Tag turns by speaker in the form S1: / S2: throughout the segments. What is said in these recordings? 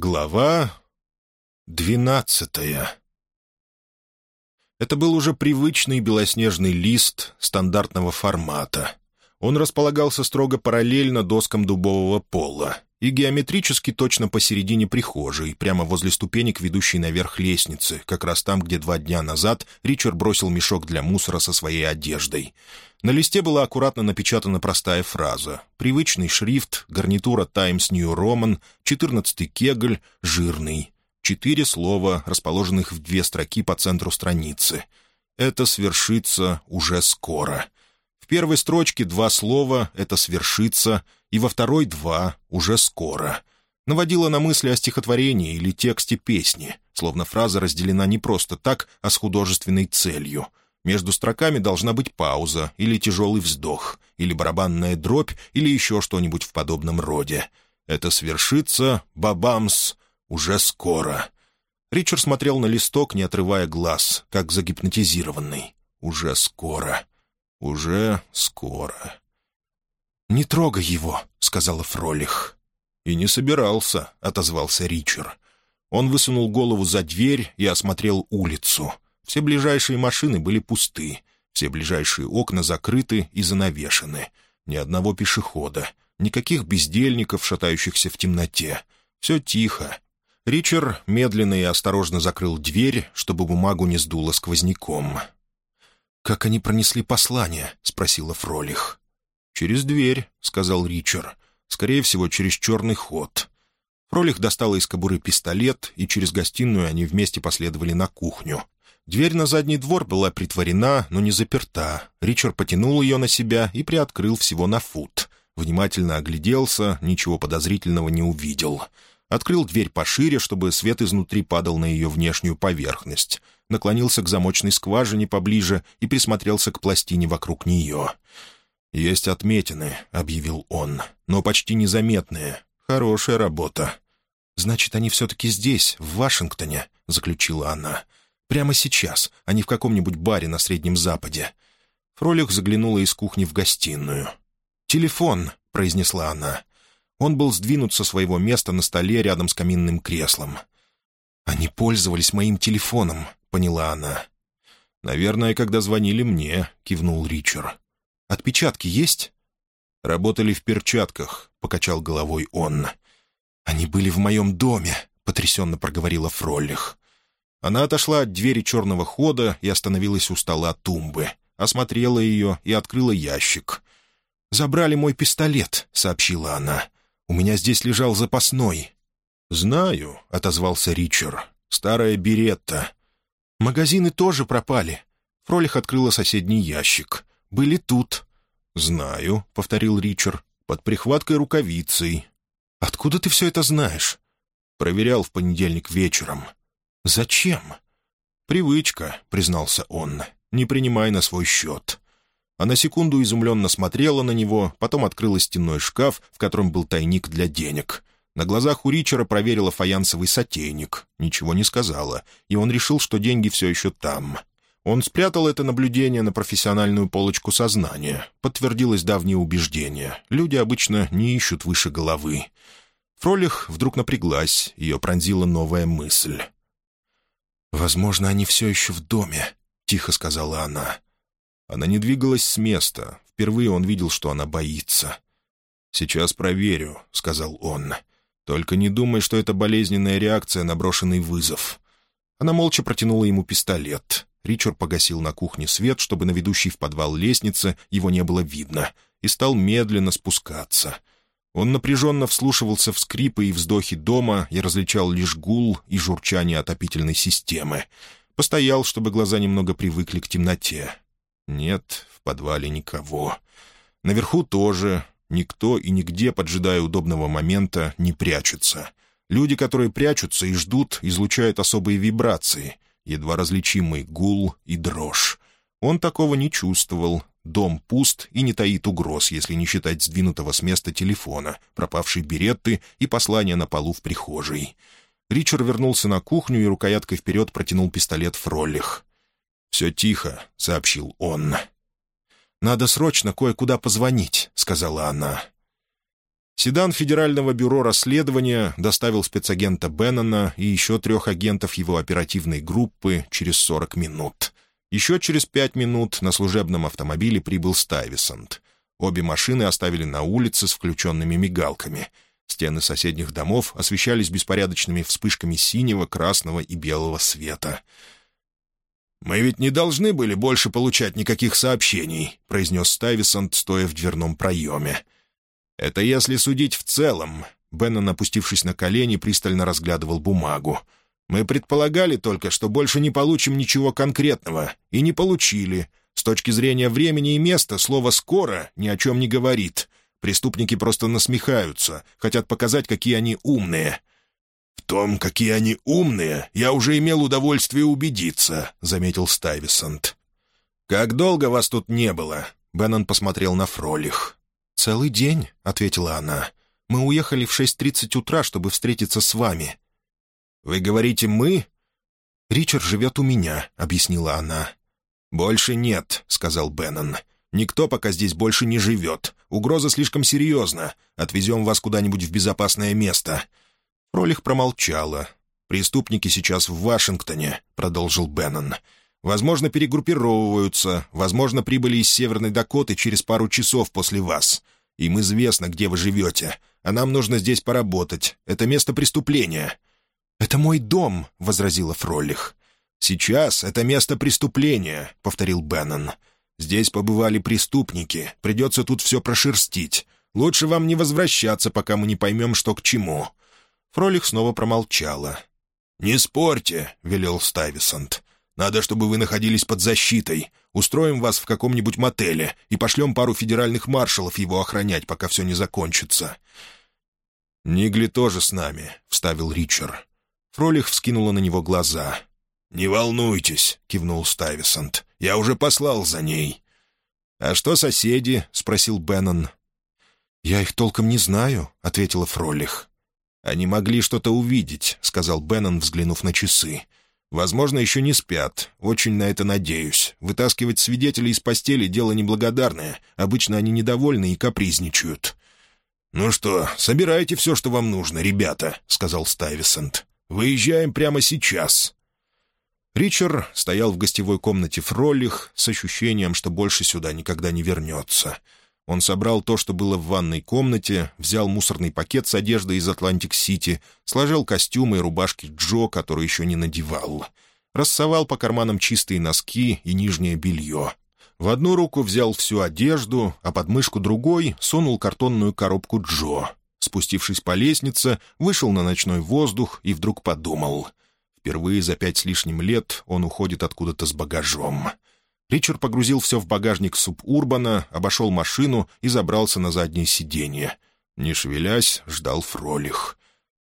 S1: Глава двенадцатая Это был уже привычный белоснежный лист стандартного формата. Он располагался строго параллельно доскам дубового пола и геометрически точно посередине прихожей, прямо возле ступенек, ведущей наверх лестницы, как раз там, где два дня назад Ричард бросил мешок для мусора со своей одеждой. На листе была аккуратно напечатана простая фраза. Привычный шрифт, гарнитура «Times New Roman», четырнадцатый кегль, жирный. Четыре слова, расположенных в две строки по центру страницы. «Это свершится уже скоро». В первой строчке два слова «это свершится», и во второй два «уже скоро». Наводила на мысли о стихотворении или тексте песни, словно фраза разделена не просто так, а с художественной целью — между строками должна быть пауза, или тяжелый вздох, или барабанная дробь, или еще что-нибудь в подобном роде. Это свершится, бабамс, уже скоро. Ричард смотрел на листок, не отрывая глаз, как загипнотизированный. Уже скоро. Уже скоро. «Не трогай его», — сказала Фролих. «И не собирался», — отозвался Ричард. Он высунул голову за дверь и осмотрел улицу — все ближайшие машины были пусты, все ближайшие окна закрыты и занавешены. Ни одного пешехода, никаких бездельников, шатающихся в темноте. Все тихо. Ричард медленно и осторожно закрыл дверь, чтобы бумагу не сдуло сквозняком. «Как они пронесли послание?» — спросила Фролих. «Через дверь», — сказал Ричард. «Скорее всего, через черный ход». Фролих достала из кобуры пистолет, и через гостиную они вместе последовали на кухню, Дверь на задний двор была притворена, но не заперта. Ричард потянул ее на себя и приоткрыл всего на фут. Внимательно огляделся, ничего подозрительного не увидел. Открыл дверь пошире, чтобы свет изнутри падал на ее внешнюю поверхность. Наклонился к замочной скважине поближе и присмотрелся к пластине вокруг нее. «Есть отметины», — объявил он, — «но почти незаметные. Хорошая работа». «Значит, они все-таки здесь, в Вашингтоне», — заключила она. Прямо сейчас, а не в каком-нибудь баре на Среднем Западе. Фролих заглянула из кухни в гостиную. «Телефон», — произнесла она. Он был сдвинут со своего места на столе рядом с каминным креслом. «Они пользовались моим телефоном», — поняла она. «Наверное, когда звонили мне», — кивнул Ричард. «Отпечатки есть?» «Работали в перчатках», — покачал головой он. «Они были в моем доме», — потрясенно проговорила Фроллих. Она отошла от двери черного хода и остановилась у стола тумбы. Осмотрела ее и открыла ящик. «Забрали мой пистолет», — сообщила она. «У меня здесь лежал запасной». «Знаю», — отозвался Ричард. «Старая беретта». «Магазины тоже пропали». Фролих открыла соседний ящик. «Были тут». «Знаю», — повторил Ричард, — «под прихваткой рукавицей». «Откуда ты все это знаешь?» «Проверял в понедельник вечером». «Зачем?» «Привычка», — признался он. «Не принимай на свой счет». Она секунду изумленно смотрела на него, потом открыла стенной шкаф, в котором был тайник для денег. На глазах у Ричера проверила фаянсовый сотейник. Ничего не сказала, и он решил, что деньги все еще там. Он спрятал это наблюдение на профессиональную полочку сознания. Подтвердилось давнее убеждение. Люди обычно не ищут выше головы. Фролих вдруг напряглась, ее пронзила новая мысль. «Возможно, они все еще в доме», — тихо сказала она. Она не двигалась с места. Впервые он видел, что она боится. «Сейчас проверю», — сказал он. «Только не думай, что это болезненная реакция на брошенный вызов». Она молча протянула ему пистолет. Ричард погасил на кухне свет, чтобы на ведущей в подвал лестнице его не было видно, и стал медленно спускаться — он напряженно вслушивался в скрипы и вздохи дома и различал лишь гул и журчание отопительной системы. Постоял, чтобы глаза немного привыкли к темноте. Нет, в подвале никого. Наверху тоже. Никто и нигде, поджидая удобного момента, не прячется. Люди, которые прячутся и ждут, излучают особые вибрации, едва различимый гул и дрожь. Он такого не чувствовал, Дом пуст и не таит угроз, если не считать сдвинутого с места телефона, пропавшей беретты и послания на полу в прихожей. Ричард вернулся на кухню и рукояткой вперед протянул пистолет Фроллих. «Все тихо», — сообщил он. «Надо срочно кое-куда позвонить», — сказала она. Седан Федерального бюро расследования доставил спецагента Беннона и еще трех агентов его оперативной группы через 40 минут. Еще через пять минут на служебном автомобиле прибыл Стайвисонт. Обе машины оставили на улице с включенными мигалками. Стены соседних домов освещались беспорядочными вспышками синего, красного и белого света. «Мы ведь не должны были больше получать никаких сообщений», — произнес Стайвисонт, стоя в дверном проеме. «Это если судить в целом». Беннон, опустившись на колени, пристально разглядывал бумагу. «Мы предполагали только, что больше не получим ничего конкретного. И не получили. С точки зрения времени и места слово «скоро» ни о чем не говорит. Преступники просто насмехаются, хотят показать, какие они умные». «В том, какие они умные, я уже имел удовольствие убедиться», — заметил Стайвисонт. «Как долго вас тут не было?» — Беннон посмотрел на Фролих. «Целый день», — ответила она. «Мы уехали в 6.30 утра, чтобы встретиться с вами». «Вы говорите «мы»?» «Ричард живет у меня», — объяснила она. «Больше нет», — сказал Беннон. «Никто пока здесь больше не живет. Угроза слишком серьезна. Отвезем вас куда-нибудь в безопасное место». Фролих промолчала. «Преступники сейчас в Вашингтоне», — продолжил Беннон. Возможно, перегруппировываются, возможно, прибыли из Северной Дакоты через пару часов после вас. Им известно, где вы живете, а нам нужно здесь поработать. Это место преступления». «Это мой дом», — возразила Фроллих. «Сейчас это место преступления», — повторил Беннон. «Здесь побывали преступники, придется тут все прошерстить. Лучше вам не возвращаться, пока мы не поймем, что к чему». Фролих снова промолчала. «Не спорьте», — велел Стайвисонт. Надо, чтобы вы находились под защитой. Устроим вас в каком-нибудь мотеле и пошлем пару федеральных маршалов его охранять, пока все не закончится». «Нигли тоже с нами», — вставил Ричард. Фролих вскинула на него глаза. «Не волнуйтесь», — кивнул Стайвисонт. «Я уже послал за ней». «А что соседи?» — спросил Беннон. «Я их толком не знаю», — ответила Фролих. «Они могли что-то увидеть», — сказал Беннон, взглянув на часы. Возможно, еще не спят. Очень на это надеюсь. Вытаскивать свидетелей из постели — дело неблагодарное. Обычно они недовольны и капризничают». «Ну что, собирайте все, что вам нужно, ребята», — сказал Стайвесант. «Выезжаем прямо сейчас». Ричер стоял в гостевой комнате Фролих с ощущением, что больше сюда никогда не вернется — он собрал то, что было в ванной комнате, взял мусорный пакет с одеждой из Атлантик-Сити, сложил костюмы и рубашки Джо, которые еще не надевал. Рассовал по карманам чистые носки и нижнее белье. В одну руку взял всю одежду, а под мышку другой сунул картонную коробку Джо. Спустившись по лестнице, вышел на ночной воздух и вдруг подумал. Впервые за пять с лишним лет он уходит откуда-то с багажом. Ричард погрузил все в багажник субурбана, обошел машину и забрался на заднее сиденье. Не шевелясь, ждал Фролих.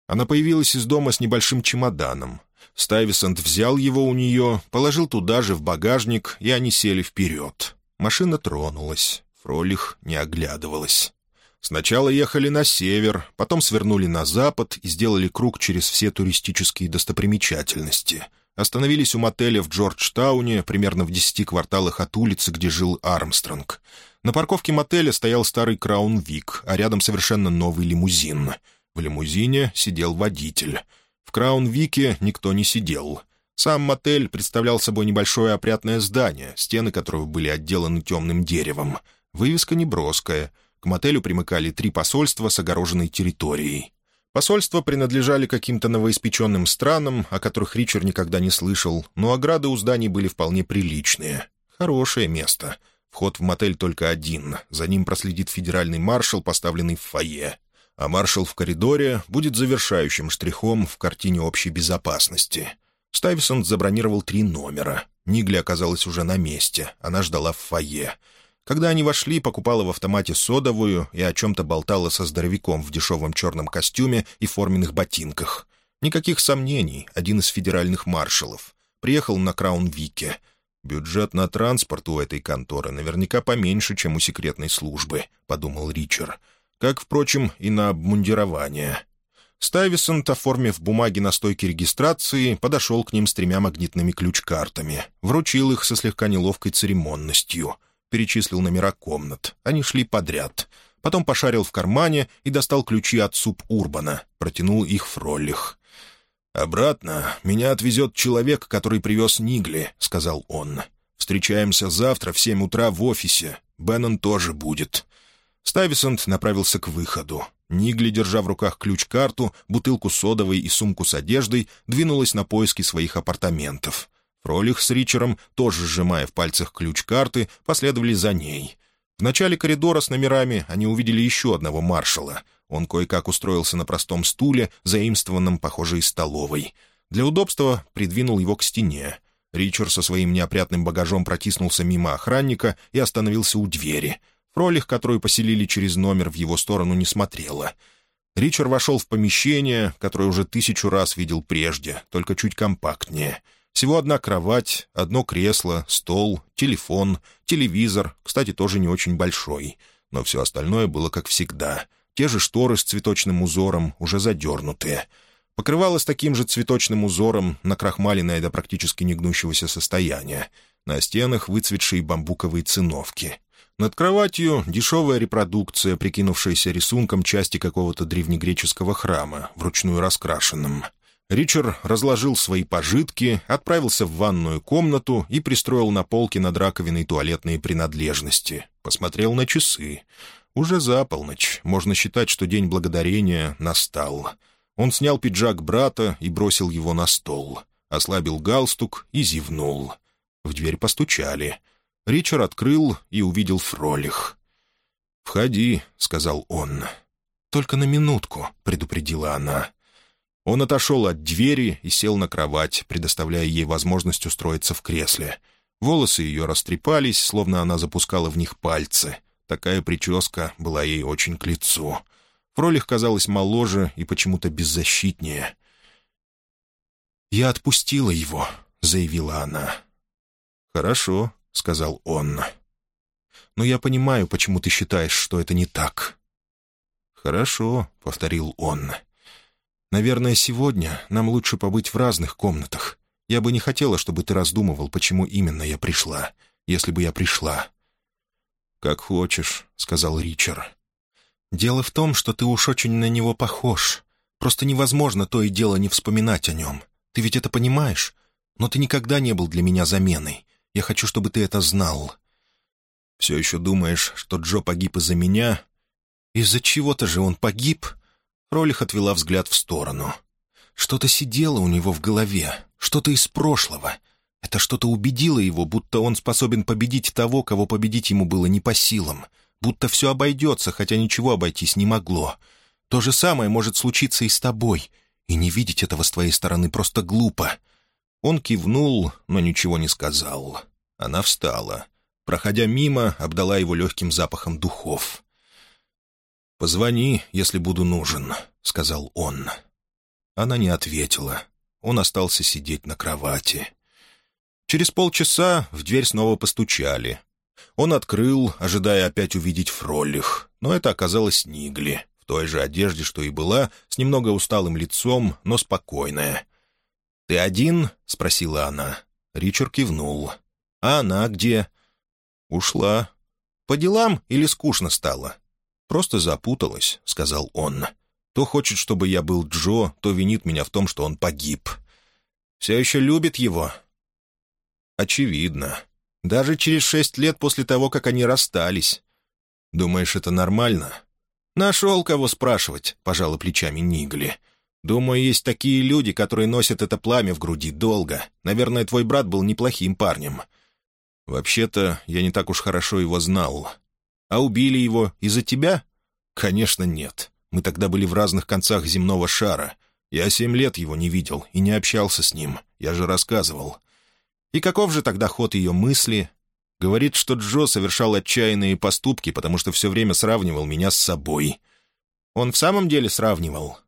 S1: Она появилась из дома с небольшим чемоданом. Стайвисонт взял его у нее, положил туда же в багажник, и они сели вперед. Машина тронулась. Фролих не оглядывалась. Сначала ехали на север, потом свернули на запад и сделали круг через все туристические достопримечательности — Остановились у мотеля в Джорджтауне, примерно в десяти кварталах от улицы, где жил Армстронг. На парковке мотеля стоял старый Краун Вик, а рядом совершенно новый лимузин. В лимузине сидел водитель. В Краун Вике никто не сидел. Сам мотель представлял собой небольшое опрятное здание, стены которого были отделаны темным деревом. Вывеска неброская. К мотелю примыкали три посольства с огороженной территорией. Посольства принадлежали каким-то новоиспеченным странам, о которых Ричард никогда не слышал, но ограды у зданий были вполне приличные. Хорошее место. Вход в мотель только один. За ним проследит федеральный маршал, поставленный в фойе. А маршал в коридоре будет завершающим штрихом в картине общей безопасности. Стайвисон забронировал три номера. Нигли оказалась уже на месте. Она ждала в фойе. Когда они вошли, покупала в автомате содовую и о чем-то болтала со здоровяком в дешевом черном костюме и форменных ботинках. Никаких сомнений, один из федеральных маршалов. Приехал на Краун-Вике. «Бюджет на транспорт у этой конторы наверняка поменьше, чем у секретной службы», — подумал Ричард. Как, впрочем, и на обмундирование. Стайвисонт, оформив бумаги на стойке регистрации, подошел к ним с тремя магнитными ключ-картами. Вручил их со слегка неловкой церемонностью — перечислил номера комнат. Они шли подряд. потом пошарил в кармане и достал ключи от суп Урбана, протянул их Фроллих. «Обратно меня отвезет человек, который привез Нигли», — сказал он. «Встречаемся завтра в семь утра в офисе. Беннон тоже будет». Стайвисонт направился к выходу. Нигли, держа в руках ключ-карту, бутылку содовой и сумку с одеждой, двинулась на поиски своих апартаментов. Фролих с Ричером, тоже сжимая в пальцах ключ-карты, последовали за ней. В начале коридора с номерами они увидели еще одного маршала. Он кое-как устроился на простом стуле, заимствованном, похоже, из столовой. Для удобства придвинул его к стене. Ричард со своим неопрятным багажом протиснулся мимо охранника и остановился у двери. Фролих, которую поселили через номер, в его сторону не смотрела. Ричард вошел в помещение, которое уже тысячу раз видел прежде, только чуть компактнее. Всего одна кровать, одно кресло, стол, телефон, телевизор, кстати, тоже не очень большой. Но все остальное было как всегда. Те же шторы с цветочным узором, уже задернутые. Покрывало с таким же цветочным узором, накрахмаленное до практически негнущегося состояния. На стенах выцветшие бамбуковые циновки. Над кроватью дешевая репродукция, прикинувшаяся рисунком части какого-то древнегреческого храма, вручную раскрашенным. Ричард разложил свои пожитки, отправился в ванную комнату и пристроил на полке над раковиной туалетные принадлежности. Посмотрел на часы. Уже за полночь. Можно считать, что День Благодарения настал. Он снял пиджак брата и бросил его на стол. Ослабил галстук и зевнул. В дверь постучали. Ричард открыл и увидел Фролих. «Входи», — сказал он. «Только на минутку», — предупредила она. Он отошел от двери и сел на кровать, предоставляя ей возможность устроиться в кресле. Волосы ее растрепались, словно она запускала в них пальцы. Такая прическа была ей очень к лицу. Фролих казалась моложе и почему-то беззащитнее. «Я отпустила его», — заявила она. «Хорошо», — сказал он. «Но я понимаю, почему ты считаешь, что это не так». «Хорошо», — повторил он. «Наверное, сегодня нам лучше побыть в разных комнатах. Я бы не хотела, чтобы ты раздумывал, почему именно я пришла, если бы я пришла». «Как хочешь», — сказал Ричард. «Дело в том, что ты уж очень на него похож. Просто невозможно то и дело не вспоминать о нем. Ты ведь это понимаешь? Но ты никогда не был для меня заменой. Я хочу, чтобы ты это знал». «Все еще думаешь, что Джо погиб из-за меня?» «Из-за чего-то же он погиб?» Ролих отвела взгляд в сторону. Что-то сидело у него в голове, что-то из прошлого. Это что-то убедило его, будто он способен победить того, кого победить ему было не по силам. Будто все обойдется, хотя ничего обойтись не могло. То же самое может случиться и с тобой. И не видеть этого с твоей стороны просто глупо. Он кивнул, но ничего не сказал. Она встала. Проходя мимо, обдала его легким запахом духов. «Позвони, если буду нужен», — сказал он. Она не ответила. Он остался сидеть на кровати. Через полчаса в дверь снова постучали. Он открыл, ожидая опять увидеть Фроллих, но это оказалось Нигли, в той же одежде, что и была, с немного усталым лицом, но спокойная. «Ты один?» — спросила она. Ричард кивнул. «А она где?» «Ушла. По делам или скучно стало?» «Просто запуталась», — сказал он. «То хочет, чтобы я был Джо, то винит меня в том, что он погиб. Все еще любит его?» «Очевидно. Даже через шесть лет после того, как они расстались. Думаешь, это нормально?» «Нашел кого спрашивать», — пожала плечами Нигли. Думаю, есть такие люди, которые носят это пламя в груди долго. Наверное, твой брат был неплохим парнем. Вообще-то, я не так уж хорошо его знал. А убили его из-за тебя? Конечно, нет. Мы тогда были в разных концах земного шара. Я семь лет его не видел и не общался с ним. Я же рассказывал. И каков же тогда ход ее мысли? Говорит, что Джо совершал отчаянные поступки, потому что все время сравнивал меня с собой. Он в самом деле сравнивал?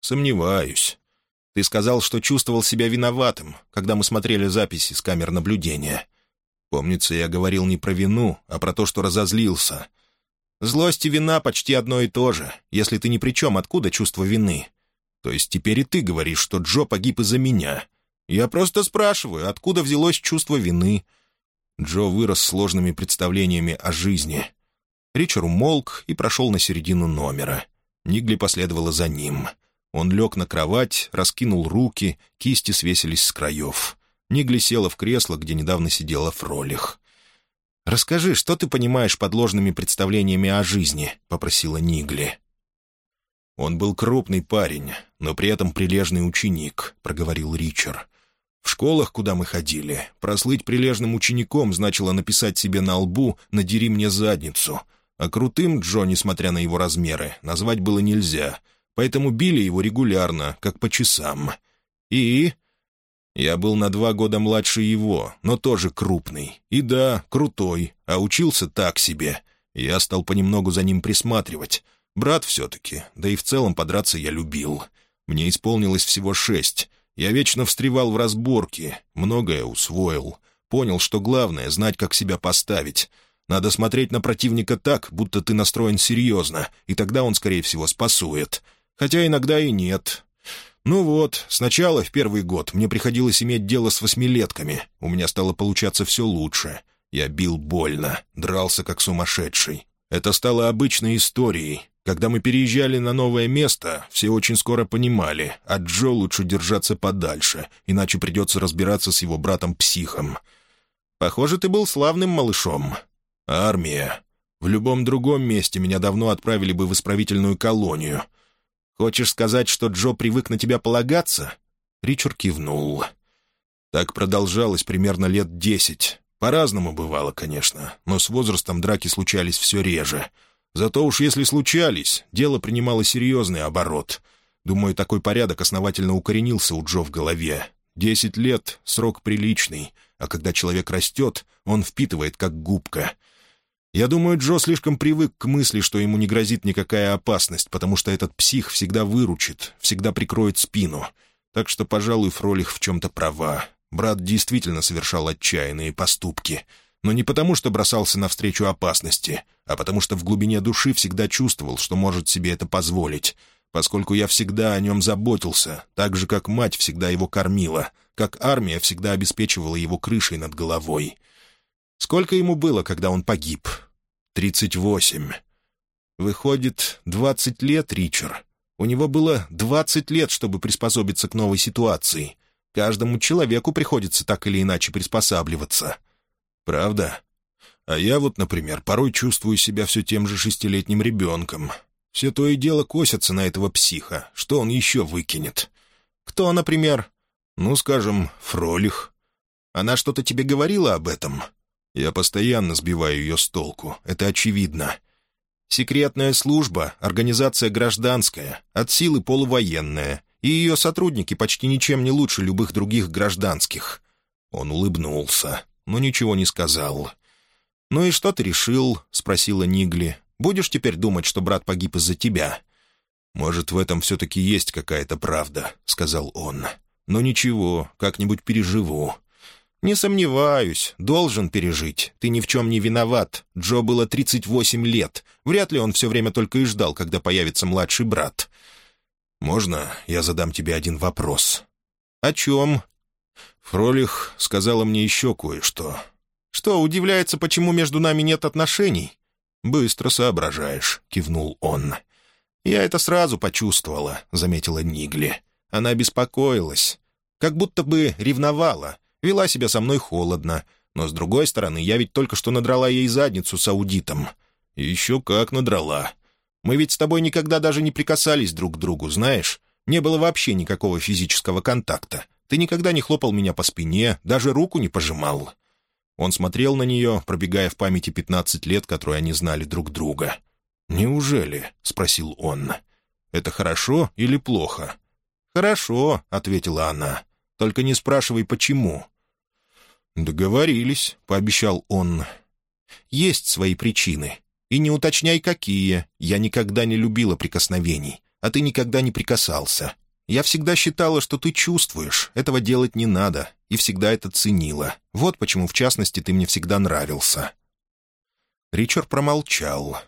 S1: «Сомневаюсь. Ты сказал, что чувствовал себя виноватым, когда мы смотрели записи с камер наблюдения. Помнится, я говорил не про вину, а про то, что разозлился. Злость и вина почти одно и то же. Если ты ни при чем, откуда чувство вины? То есть теперь и ты говоришь, что Джо погиб из-за меня. Я просто спрашиваю, откуда взялось чувство вины?» Джо вырос сложными представлениями о жизни. Ричард умолк и прошел на середину номера. Нигли последовала за ним. Он лег на кровать, раскинул руки, кисти свесились с краев. Нигли села в кресло, где недавно сидела Фролих. «Расскажи, что ты понимаешь под ложными представлениями о жизни?» — попросила Нигли. «Он был крупный парень, но при этом прилежный ученик», — проговорил Ричард. «В школах, куда мы ходили, прослыть прилежным учеником значило написать себе на лбу «надери мне задницу», а крутым Джо, несмотря на его размеры, назвать было нельзя, поэтому били его регулярно, как по часам. И... Я был на два года младше его, но тоже крупный. И да, крутой, а учился так себе. Я стал понемногу за ним присматривать. Брат все-таки, да и в целом подраться я любил. Мне исполнилось всего шесть. Я вечно встревал в разборки, многое усвоил. Понял, что главное — знать, как себя поставить. Надо смотреть на противника так, будто ты настроен серьезно, и тогда он, скорее всего, спасует. Хотя иногда и нет. Ну вот, сначала, в первый год, мне приходилось иметь дело с восьмилетками. У меня стало получаться все лучше. Я бил больно, дрался как сумасшедший. Это стало обычной историей. Когда мы переезжали на новое место, все очень скоро понимали, от Джо лучше держаться подальше, иначе придется разбираться с его братом-психом. Похоже, ты был славным малышом. Армия. В любом другом месте меня давно отправили бы в исправительную колонию. Хочешь сказать, что Джо привык на тебя полагаться?» Ричард кивнул. Так продолжалось примерно лет десять. По-разному бывало, конечно, но с возрастом драки случались все реже — Зато уж если случались, дело принимало серьезный оборот. Думаю, такой порядок основательно укоренился у Джо в голове. Десять лет — срок приличный, а когда человек растет, он впитывает как губка. Я думаю, Джо слишком привык к мысли, что ему не грозит никакая опасность, потому что этот псих всегда выручит, всегда прикроет спину. Так что, пожалуй, Фролих в чем-то права. Брат действительно совершал отчаянные поступки — но не потому, что бросался навстречу опасности, а потому что в глубине души всегда чувствовал, что может себе это позволить, поскольку я всегда о нем заботился, так же, как мать всегда его кормила, как армия всегда обеспечивала его крышей над головой. Сколько ему было, когда он погиб? Тридцать восемь. Выходит, двадцать лет, Ричард. У него было двадцать лет, чтобы приспособиться к новой ситуации. Каждому человеку приходится так или иначе приспосабливаться. Правда? А я вот, например, порой чувствую себя все тем же шестилетним ребенком. Все то и дело косятся на этого психа. Что он еще выкинет? Кто, например? Ну, скажем, Фролих. Она что-то тебе говорила об этом? Я постоянно сбиваю ее с толку. Это очевидно. Секретная служба, организация гражданская, от силы полувоенная, и ее сотрудники почти ничем не лучше любых других гражданских. Он улыбнулся но ничего не сказал. «Ну и что ты решил?» — спросила Нигли. «Будешь теперь думать, что брат погиб из-за тебя?» «Может, в этом все-таки есть какая-то правда», — сказал он. «Но ничего, как-нибудь переживу». «Не сомневаюсь, должен пережить. Ты ни в чем не виноват. Джо было 38 лет. Вряд ли он все время только и ждал, когда появится младший брат». «Можно я задам тебе один вопрос?» «О чем?» Фролих сказала мне еще кое-что. «Что, удивляется, почему между нами нет отношений?» «Быстро соображаешь», — кивнул он. «Я это сразу почувствовала», — заметила Нигли. Она беспокоилась, как будто бы ревновала, вела себя со мной холодно, но, с другой стороны, я ведь только что надрала ей задницу с аудитом. еще как надрала. Мы ведь с тобой никогда даже не прикасались друг к другу, знаешь? Не было вообще никакого физического контакта. Ты никогда не хлопал меня по спине, даже руку не пожимал». Он смотрел на нее, пробегая в памяти пятнадцать лет, которые они знали друг друга. «Неужели?» — спросил он. «Это хорошо или плохо?» «Хорошо», — ответила она. «Только не спрашивай, почему». «Договорились», — пообещал он. «Есть свои причины. И не уточняй, какие. Я никогда не любила прикосновений, а ты никогда не прикасался. Я всегда считала, что ты чувствуешь, этого делать не надо, и всегда это ценила. Вот почему, в частности, ты мне всегда нравился». Ричард промолчал.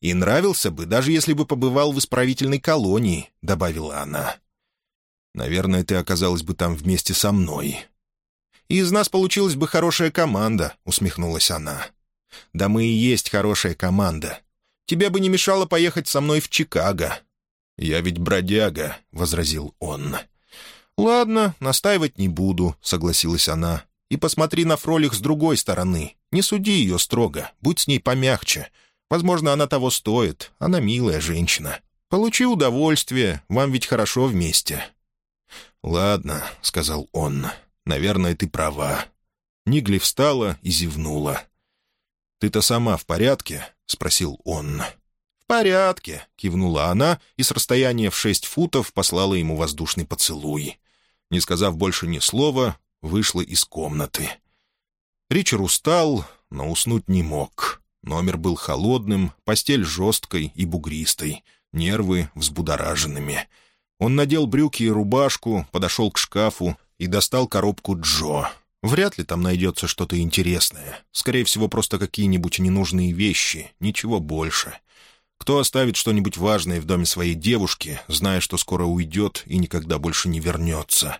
S1: «И нравился бы, даже если бы побывал в исправительной колонии», — добавила она. «Наверное, ты оказалась бы там вместе со мной». «И из нас получилась бы хорошая команда», — усмехнулась она. «Да мы и есть хорошая команда. Тебе бы не мешало поехать со мной в Чикаго». «Я ведь бродяга», — возразил он. «Ладно, настаивать не буду», — согласилась она. «И посмотри на Фролих с другой стороны. Не суди ее строго, будь с ней помягче. Возможно, она того стоит. Она милая женщина. Получи удовольствие, вам ведь хорошо вместе». «Ладно», — сказал он. «Наверное, ты права». Нигли встала и зевнула. «Ты-то сама в порядке?» — спросил он. «В порядке», — кивнула она и с расстояния в шесть футов послала ему воздушный поцелуй. Не сказав больше ни слова, вышла из комнаты. Ричард устал, но уснуть не мог. Номер был холодным, постель жесткой и бугристой, нервы взбудораженными. Он надел брюки и рубашку, подошел к шкафу и достал коробку Джо. Вряд ли там найдется что-то интересное. Скорее всего, просто какие-нибудь ненужные вещи, ничего больше. Кто оставит что-нибудь важное в доме своей девушки, зная, что скоро уйдет и никогда больше не вернется?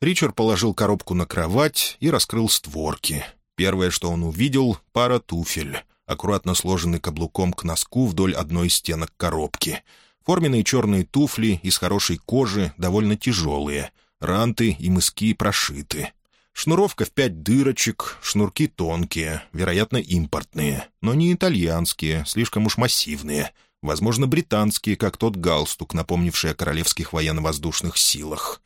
S1: Ричард положил коробку на кровать и раскрыл створки. Первое, что он увидел — пара туфель, аккуратно сложенный каблуком к носку вдоль одной из стенок коробки. Форменные черные туфли из хорошей кожи, довольно тяжелые. Ранты и мыски прошиты. Шнуровка в пять дырочек, шнурки тонкие, вероятно, импортные, но не итальянские, слишком уж массивные. Возможно, британские, как тот галстук, напомнивший о королевских военно-воздушных силах.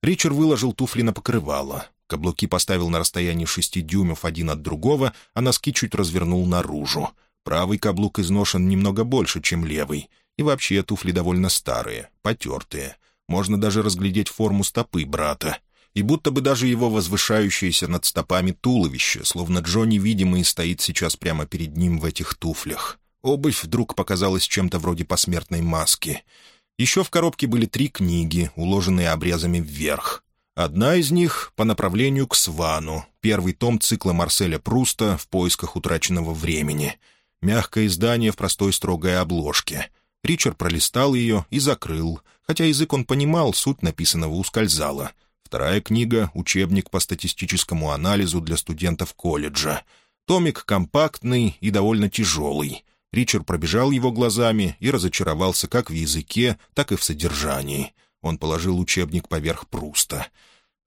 S1: Ричард выложил туфли на покрывало. Каблуки поставил на расстоянии шести дюймов один от другого, а носки чуть развернул наружу. Правый каблук изношен немного больше, чем левый. И вообще туфли довольно старые, потертые. Можно даже разглядеть форму стопы брата — и будто бы даже его возвышающееся над стопами туловище, словно Джо невидимый стоит сейчас прямо перед ним в этих туфлях. Обувь вдруг показалась чем-то вроде посмертной маски. Еще в коробке были три книги, уложенные обрезами вверх. Одна из них — по направлению к Свану, первый том цикла Марселя Пруста «В поисках утраченного времени». Мягкое издание в простой строгой обложке. Ричард пролистал ее и закрыл, хотя язык он понимал, суть написанного ускользала — Вторая книга — учебник по статистическому анализу для студентов колледжа. Томик компактный и довольно тяжелый. Ричард пробежал его глазами и разочаровался как в языке, так и в содержании. Он положил учебник поверх Пруста.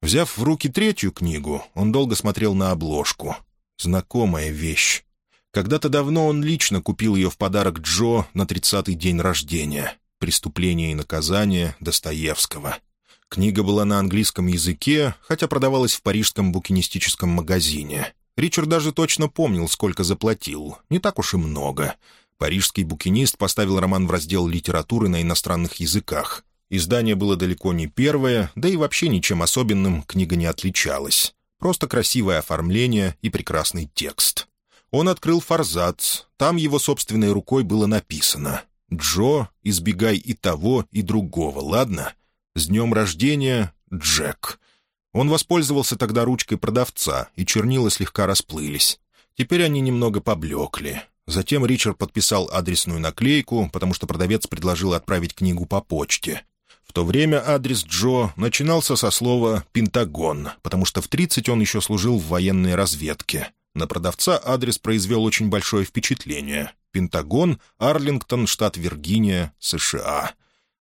S1: Взяв в руки третью книгу, он долго смотрел на обложку. Знакомая вещь. Когда-то давно он лично купил ее в подарок Джо на тридцатый день рождения. «Преступление и наказание» Достоевского. Книга была на английском языке, хотя продавалась в парижском букинистическом магазине. Ричард даже точно помнил, сколько заплатил. Не так уж и много. Парижский букинист поставил роман в раздел литературы на иностранных языках. Издание было далеко не первое, да и вообще ничем особенным книга не отличалась. Просто красивое оформление и прекрасный текст. Он открыл форзац. Там его собственной рукой было написано «Джо, избегай и того, и другого, ладно?» «С днем рождения, Джек». Он воспользовался тогда ручкой продавца, и чернила слегка расплылись. Теперь они немного поблекли. Затем Ричард подписал адресную наклейку, потому что продавец предложил отправить книгу по почте. В то время адрес Джо начинался со слова «Пентагон», потому что в 30 он еще служил в военной разведке. На продавца адрес произвел очень большое впечатление. Пентагон, Арлингтон, штат Виргиния, США.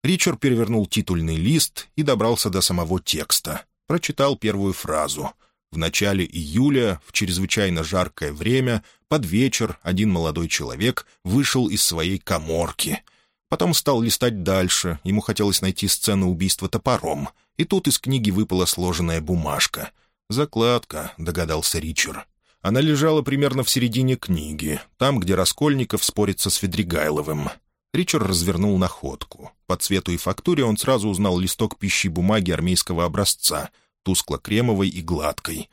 S1: Ричард перевернул титульный лист и добрался до самого текста. Прочитал первую фразу. В начале июля, в чрезвычайно жаркое время, под вечер один молодой человек вышел из своей коморки. Потом стал листать дальше, ему хотелось найти сцену убийства топором, и тут из книги выпала сложенная бумажка. «Закладка», — догадался Ричард. Она лежала примерно в середине книги, там, где Раскольников спорится с Федригайловым. Ричард развернул находку. По цвету и фактуре он сразу узнал листок пищи бумаги армейского образца, тускло-кремовой и гладкой.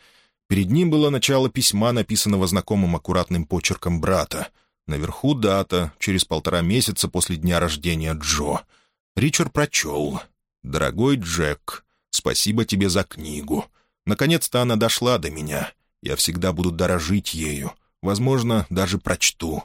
S1: Перед ним было начало письма, написанного знакомым аккуратным почерком брата. Наверху дата, через полтора месяца после дня рождения Джо. Ричард прочел. «Дорогой Джек, спасибо тебе за книгу. Наконец-то она дошла до меня. Я всегда буду дорожить ею. Возможно, даже прочту.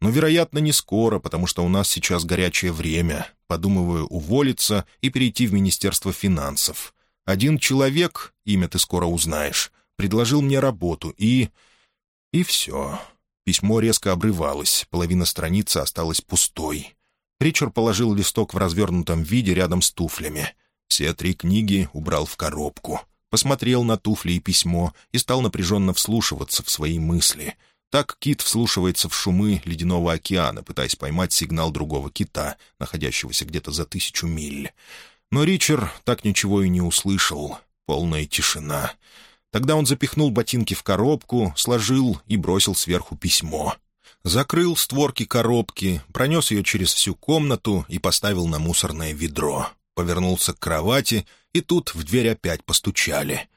S1: Но, вероятно, не скоро, потому что у нас сейчас горячее время. Подумываю уволиться и перейти в Министерство финансов. Один человек, имя ты скоро узнаешь, предложил мне работу и... И все. Письмо резко обрывалось, половина страницы осталась пустой. Ричард положил листок в развернутом виде рядом с туфлями. Все три книги убрал в коробку. Посмотрел на туфли и письмо и стал напряженно вслушиваться в свои мысли. Так кит вслушивается в шумы ледяного океана, пытаясь поймать сигнал другого кита, находящегося где-то за тысячу миль. Но Ричард так ничего и не услышал. Полная тишина. Тогда он запихнул ботинки в коробку, сложил и бросил сверху письмо. Закрыл створки коробки, пронес ее через всю комнату и поставил на мусорное ведро. Повернулся к кровати, и тут в дверь опять постучали.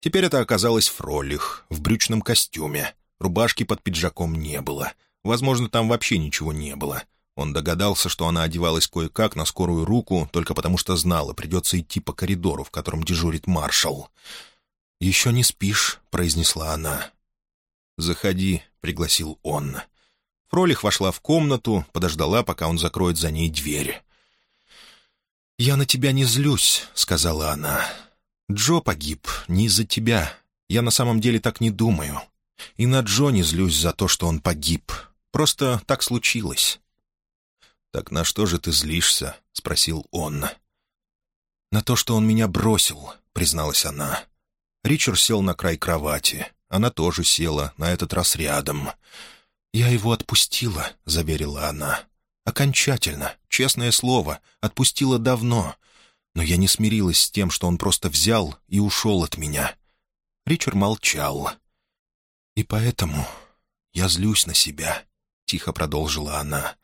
S1: Теперь это оказалось Фролих в брючном костюме. Рубашки под пиджаком не было. Возможно, там вообще ничего не было. Он догадался, что она одевалась кое-как на скорую руку, только потому что знала, придется идти по коридору, в котором дежурит маршал. «Еще не спишь», — произнесла она. «Заходи», — пригласил он. Фролих вошла в комнату, подождала, пока он закроет за ней дверь. «Я на тебя не злюсь», — сказала она. «Джо погиб не из-за тебя. Я на самом деле так не думаю. И на Джо не злюсь за то, что он погиб. Просто так случилось». «Так на что же ты злишься?» — спросил он. «На то, что он меня бросил», — призналась она. Ричард сел на край кровати. Она тоже села, на этот раз рядом. «Я его отпустила», — заверила она. «Окончательно, честное слово, отпустила давно. Но я не смирилась с тем, что он просто взял и ушел от меня». Ричард молчал. «И поэтому я злюсь на себя», — тихо продолжила она,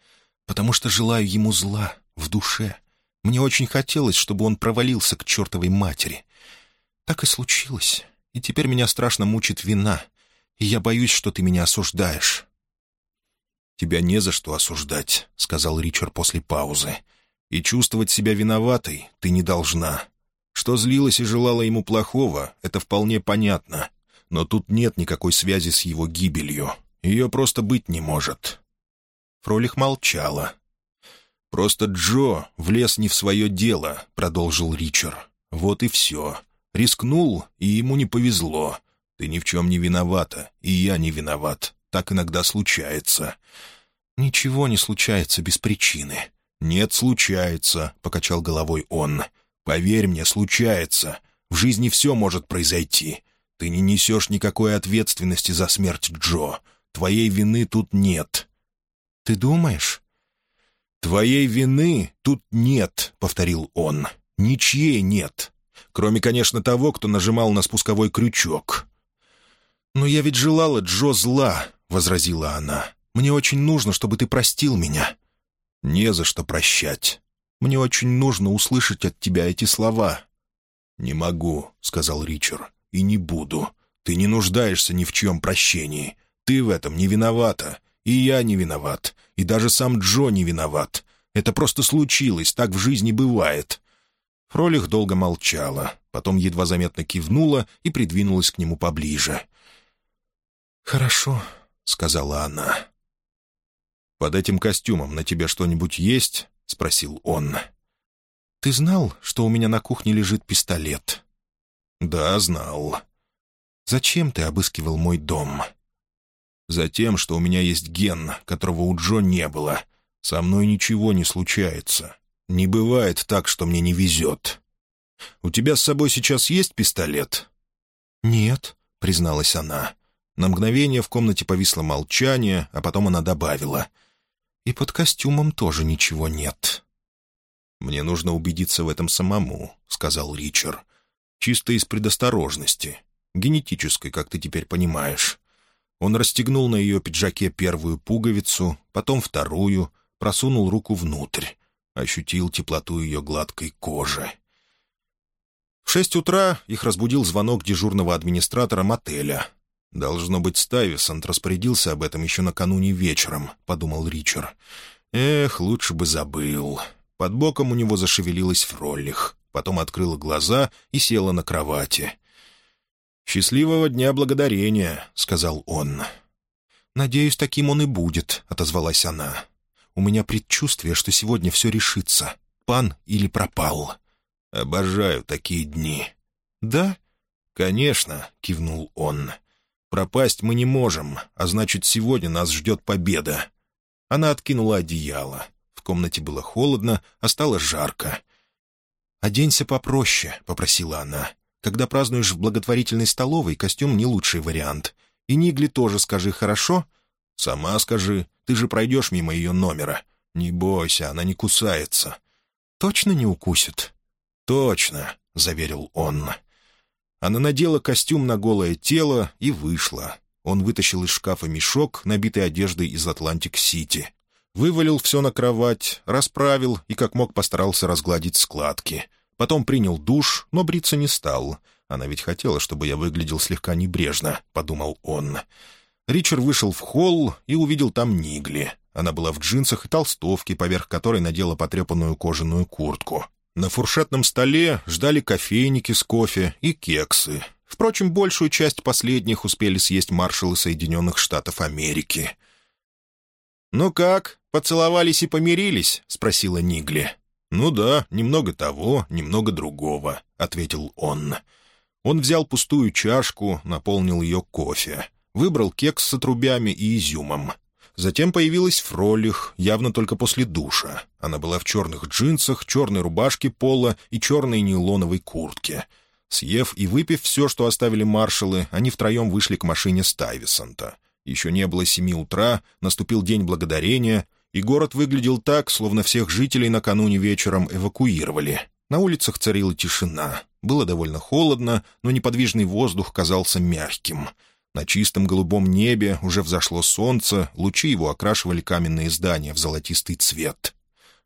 S1: «потому что желаю ему зла в душе. Мне очень хотелось, чтобы он провалился к чертовой матери. Так и случилось. И теперь меня страшно мучит вина. И я боюсь, что ты меня осуждаешь». «Тебя не за что осуждать», — сказал Ричард после паузы. «И чувствовать себя виноватой ты не должна. Что злилась и желала ему плохого, это вполне понятно. Но тут нет никакой связи с его гибелью. Ее просто быть не может». Фролих молчала. «Просто Джо влез не в свое дело», — продолжил Ричард. «Вот и все. Рискнул, и ему не повезло. Ты ни в чем не виновата, и я не виноват. Так иногда случается». «Ничего не случается без причины». «Нет, случается», — покачал головой он. «Поверь мне, случается. В жизни все может произойти. Ты не несешь никакой ответственности за смерть Джо. Твоей вины тут нет». «Ты думаешь?» «Твоей вины тут нет», — повторил он. «Ничьей нет. Кроме, конечно, того, кто нажимал на спусковой крючок. «Но я ведь желала Джо зла», — возразила она. «Мне очень нужно, чтобы ты простил меня». «Не за что прощать. Мне очень нужно услышать от тебя эти слова». «Не могу», — сказал Ричард, — «и не буду. Ты не нуждаешься ни в чьем прощении. Ты в этом не виновата, и я не виноват, и даже сам Джо не виноват. Это просто случилось, так в жизни бывает. Фролих долго молчала, потом едва заметно кивнула и придвинулась к нему поближе. «Хорошо», — сказала она. «Под этим костюмом на тебе что-нибудь есть?» — спросил он. «Ты знал, что у меня на кухне лежит пистолет?» «Да, знал». «Зачем ты обыскивал мой дом?» «Затем, что у меня есть ген, которого у Джо не было. Со мной ничего не случается. Не бывает так, что мне не везет. У тебя с собой сейчас есть пистолет?» «Нет», — призналась она. На мгновение в комнате повисло молчание, а потом она добавила. «И под костюмом тоже ничего нет». «Мне нужно убедиться в этом самому», — сказал Ричард. «Чисто из предосторожности. Генетической, как ты теперь понимаешь». Он расстегнул на ее пиджаке первую пуговицу, потом вторую, просунул руку внутрь ощутил теплоту ее гладкой кожи. В шесть утра их разбудил звонок дежурного администратора мотеля. «Должно быть, Стайвисонт распорядился об этом еще накануне вечером», — подумал Ричард. «Эх, лучше бы забыл». Под боком у него зашевелилась Фроллих, потом открыла глаза и села на кровати. «Счастливого дня благодарения», — сказал он. «Надеюсь, таким он и будет», — отозвалась она. У меня предчувствие, что сегодня все решится. Пан или пропал. Обожаю такие дни. «Да?» «Конечно», — кивнул он. Пропасть мы не можем, а значит, сегодня нас ждет победа». Она откинула одеяло. В комнате было холодно, а стало жарко. «Оденься попроще», — попросила она. «Когда празднуешь в благотворительной столовой, костюм не лучший вариант. И Нигли тоже скажи, хорошо?» «Сама скажи. Ты же пройдешь мимо ее номера. Не бойся, она не кусается». «Точно не укусит?» «Точно», — заверил он. Она надела костюм на голое тело и вышла. Он вытащил из шкафа мешок, набитый одеждой из Атлантик-Сити. Вывалил все на кровать, расправил и как мог постарался разгладить складки. Потом принял душ, но бриться не стал. Она ведь хотела, чтобы я выглядел слегка небрежно, — подумал он. Ричер вышел в холл и увидел там Нигли. Она была в джинсах и толстовке, поверх которой надела потрепанную кожаную куртку. На фуршетном столе ждали кофейники с кофе и кексы. Впрочем, большую часть последних успели съесть маршалы Соединенных Штатов Америки. «Ну как, поцеловались и помирились?» — спросила Нигли. «Ну да, немного того, немного другого», — ответил он. Он взял пустую чашку, наполнил ее кофе. Выбрал кекс с отрубями и изюмом. Затем появилась Фролих, явно только после душа. Она была в черных джинсах, черной рубашке пола и черной нейлоновой куртке. Съев и выпив все, что оставили маршалы, они втроем вышли к машине Стайвисонта. Еще не было семи утра, наступил день благодарения, и город выглядел так, словно всех жителей накануне вечером эвакуировали. На улицах царила тишина. Было довольно холодно, но неподвижный воздух казался мягким — на чистом голубом небе уже взошло солнце, лучи его окрашивали каменные здания в золотистый цвет.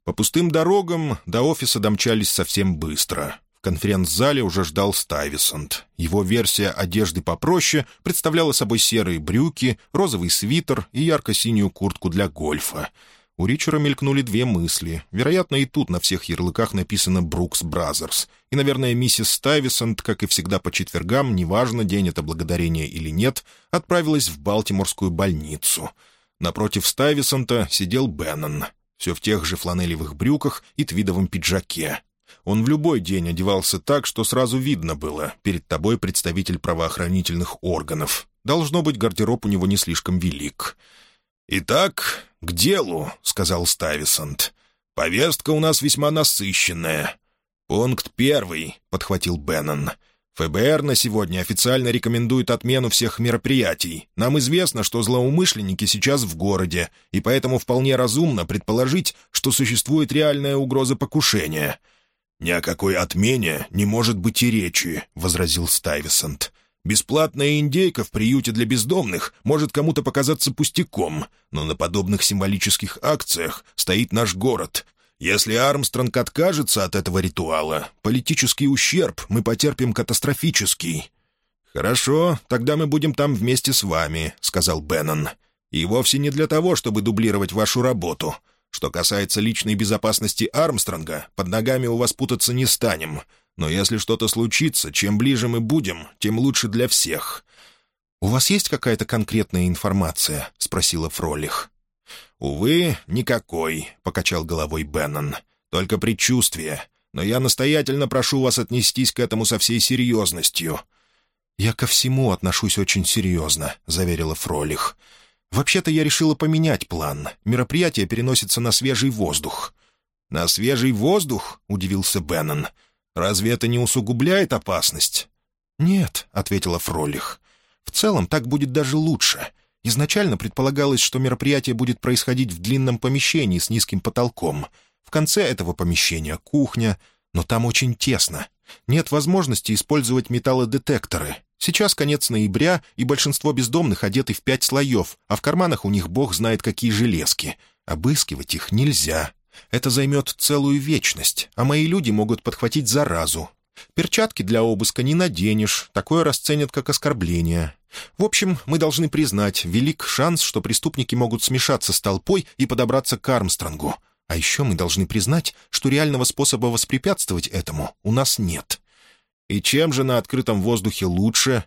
S1: По пустым дорогам до офиса домчались совсем быстро. В конференц-зале уже ждал Стайвесант. Его версия одежды попроще представляла собой серые брюки, розовый свитер и ярко-синюю куртку для гольфа — у Ричера мелькнули две мысли. Вероятно, и тут на всех ярлыках написано «Brooks Brothers». И, наверное, миссис Стайвесант, как и всегда по четвергам, неважно, день это благодарение или нет, отправилась в Балтиморскую больницу. Напротив Стайвисонта сидел Беннон. Все в тех же фланелевых брюках и твидовом пиджаке. Он в любой день одевался так, что сразу видно было, перед тобой представитель правоохранительных органов. Должно быть, гардероб у него не слишком велик. «Итак, к делу», — сказал Стависонт. «Повестка у нас весьма насыщенная». «Пункт первый», — подхватил Беннон. «ФБР на сегодня официально рекомендует отмену всех мероприятий. Нам известно, что злоумышленники сейчас в городе, и поэтому вполне разумно предположить, что существует реальная угроза покушения». «Ни о какой отмене не может быть и речи», — возразил Стайвисонт. Бесплатная индейка в приюте для бездомных может кому-то показаться пустяком, но на подобных символических акциях стоит наш город. Если Армстронг откажется от этого ритуала, политический ущерб мы потерпим катастрофический». «Хорошо, тогда мы будем там вместе с вами», — сказал Беннон. «И вовсе не для того, чтобы дублировать вашу работу. Что касается личной безопасности Армстронга, под ногами у вас путаться не станем. Но если что-то случится, чем ближе мы будем, тем лучше для всех». «У вас есть какая-то конкретная информация?» — спросила Фролих. «Увы, никакой», — покачал головой Беннон. «Только предчувствие. Но я настоятельно прошу вас отнестись к этому со всей серьезностью». «Я ко всему отношусь очень серьезно», — заверила Фролих. «Вообще-то я решила поменять план. Мероприятие переносится на свежий воздух». «На свежий воздух?» — удивился Беннон. Разве это не усугубляет опасность?» «Нет», — ответила Фролих. «В целом так будет даже лучше. Изначально предполагалось, что мероприятие будет происходить в длинном помещении с низким потолком. В конце этого помещения — кухня, но там очень тесно. Нет возможности использовать металлодетекторы. Сейчас конец ноября, и большинство бездомных одеты в пять слоев, а в карманах у них бог знает какие железки. Обыскивать их нельзя. Это займет целую вечность, а мои люди могут подхватить заразу. Перчатки для обыска не наденешь, такое расценят как оскорбление. В общем, мы должны признать, велик шанс, что преступники могут смешаться с толпой и подобраться к Армстронгу. А еще мы должны признать, что реального способа воспрепятствовать этому у нас нет. И чем же на открытом воздухе лучше?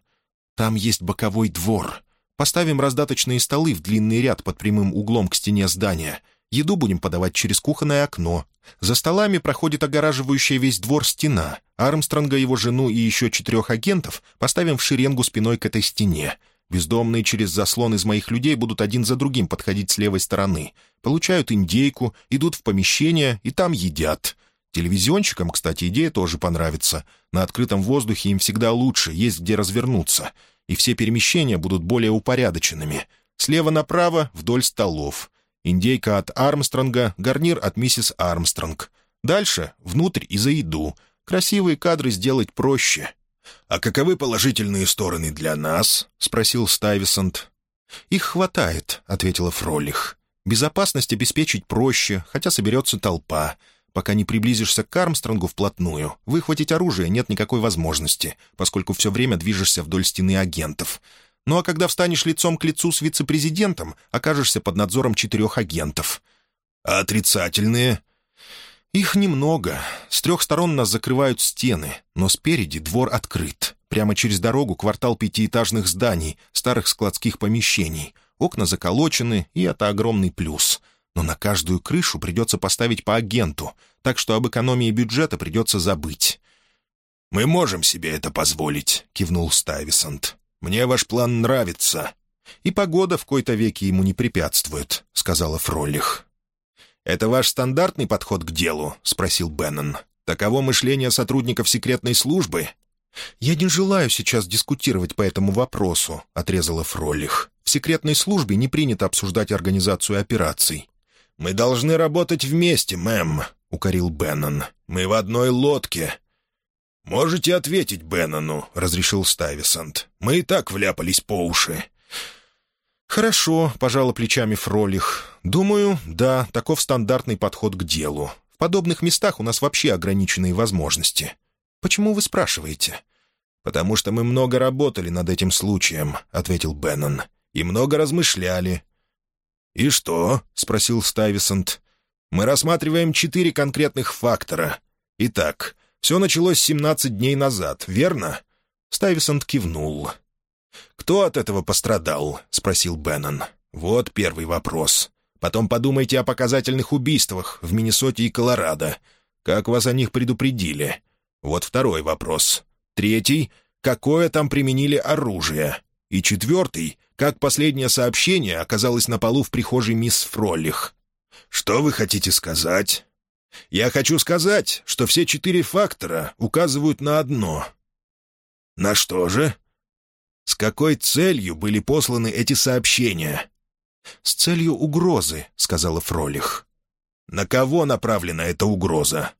S1: Там есть боковой двор. Поставим раздаточные столы в длинный ряд под прямым углом к стене здания — Еду будем подавать через кухонное окно. За столами проходит огораживающая весь двор стена. Армстронга, его жену и еще четырех агентов поставим в шеренгу спиной к этой стене. Бездомные через заслон из моих людей будут один за другим подходить с левой стороны. Получают индейку, идут в помещение и там едят. Телевизионщикам, кстати, идея тоже понравится. На открытом воздухе им всегда лучше, есть где развернуться. И все перемещения будут более упорядоченными. Слева направо — вдоль столов. Индейка от Армстронга, гарнир от миссис Армстронг. Дальше — внутрь и за еду. Красивые кадры сделать проще.
S2: «А каковы положительные стороны для нас?» — спросил Стайвисонт.
S1: «Их хватает», — ответила Фролих. «Безопасность обеспечить проще, хотя соберется толпа. Пока не приблизишься к Армстронгу вплотную, выхватить оружие нет никакой возможности, поскольку все время движешься вдоль стены агентов. Ну а когда встанешь лицом к лицу с вице-президентом, окажешься под надзором четырех агентов».
S2: «А отрицательные?»
S1: «Их немного. С трех сторон нас закрывают стены, но спереди двор открыт. Прямо через дорогу квартал пятиэтажных зданий, старых складских помещений. Окна заколочены, и это огромный плюс. Но на каждую крышу придется поставить по агенту, так что об экономии бюджета придется забыть».
S2: «Мы можем себе это позволить», — кивнул Стайвисонт. «Мне ваш план нравится».
S1: «И погода в кои-то веки ему не препятствует», — сказала Фролих.
S2: «Это ваш стандартный подход к делу?» — спросил Беннон. «Таково мышление сотрудников секретной службы?»
S1: «Я не желаю сейчас дискутировать по этому вопросу», — отрезала Фролих. «В секретной службе не принято обсуждать организацию операций».
S2: «Мы должны работать вместе, мэм», — укорил Беннон. «Мы в одной лодке». «Можете ответить Беннону», — разрешил Стайвисант. «Мы и так вляпались по уши».
S1: «Хорошо», — пожала плечами Фролих. «Думаю, да, таков стандартный подход к делу. В подобных местах у нас вообще ограниченные возможности. Почему вы спрашиваете?»
S2: «Потому что мы много работали над этим случаем», — ответил Беннон. «И много размышляли». «И что?» — спросил Стайвисонт. «Мы рассматриваем четыре конкретных фактора. Итак, все началось 17 дней назад, верно?»
S1: Стайвисонт кивнул.
S2: «Кто от этого пострадал?» — спросил Беннон. «Вот первый вопрос. Потом подумайте о показательных убийствах в Миннесоте и Колорадо. Как вас о них предупредили? Вот второй вопрос. Третий — какое там применили оружие? И четвертый — как последнее сообщение оказалось на полу в прихожей мисс Фроллих? Что вы хотите сказать?» «Я хочу сказать, что все четыре фактора указывают на одно». «На что же?» С какой целью были посланы эти сообщения?»
S1: «С целью угрозы», — сказала Фролих.
S2: «На кого направлена эта угроза?»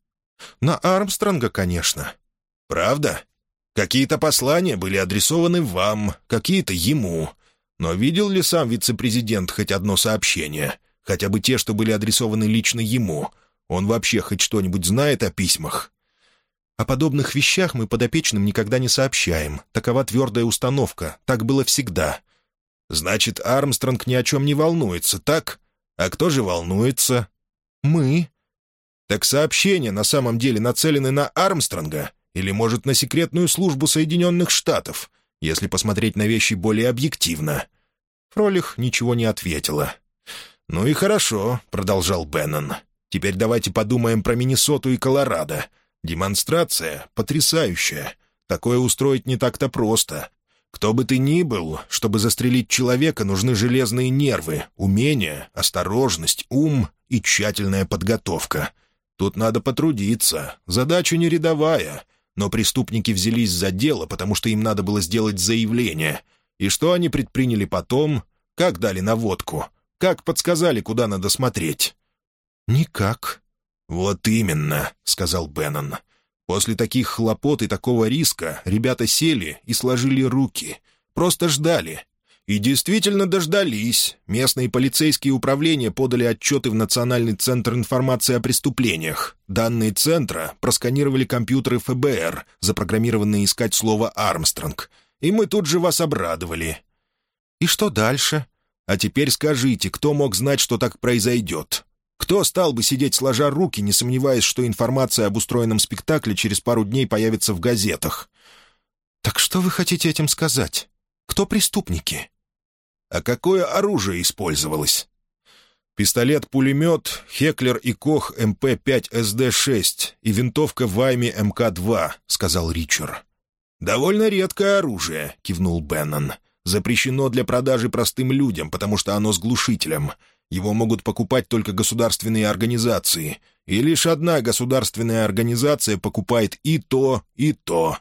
S1: «На Армстронга, конечно».
S2: «Правда? Какие-то послания были адресованы вам, какие-то ему. Но видел ли сам вице-президент хоть одно сообщение? Хотя бы те, что были адресованы лично ему. Он вообще хоть что-нибудь знает о письмах?»
S1: О подобных вещах мы подопечным никогда не сообщаем. Такова твердая установка. Так было всегда».
S2: «Значит, Армстронг ни о чем не волнуется, так? А кто же волнуется?»
S1: «Мы».
S2: «Так сообщения на самом деле нацелены на Армстронга? Или, может, на секретную службу Соединенных Штатов, если посмотреть на вещи более объективно?»
S1: Фролих ничего не ответила.
S2: «Ну и хорошо», — продолжал Беннон. «Теперь давайте подумаем про Миннесоту и Колорадо. Демонстрация потрясающая. Такое устроить не так-то просто. Кто бы ты ни был, чтобы застрелить человека, нужны железные нервы, умения, осторожность, ум и тщательная подготовка. Тут надо потрудиться. Задача не рядовая. Но преступники взялись за дело, потому что им надо было сделать заявление. И что они предприняли потом? Как дали наводку? Как подсказали, куда надо смотреть?
S1: «Никак»,
S2: «Вот именно», — сказал Беннон. «После таких хлопот и такого риска ребята сели и сложили руки. Просто ждали. И действительно дождались. Местные полицейские управления подали отчеты в Национальный центр информации о преступлениях. Данные центра просканировали компьютеры ФБР, запрограммированные искать слово «Армстронг». И мы тут же вас обрадовали.
S1: «И что дальше?»
S2: «А теперь скажите, кто мог знать, что так произойдет? Кто стал бы сидеть сложа руки, не сомневаясь, что информация об устроенном спектакле через пару дней появится в газетах?
S1: «Так что вы хотите этим сказать? Кто преступники?»
S2: «А какое оружие использовалось?» «Пистолет-пулемет Хеклер и Кох МП-5СД-6 и винтовка Вайме МК-2», — сказал Ричер. «Довольно редкое оружие», — кивнул Беннон. запрещено для продажи простым людям, потому что оно с глушителем. Его могут покупать только государственные организации. И лишь одна государственная организация покупает и то, и то.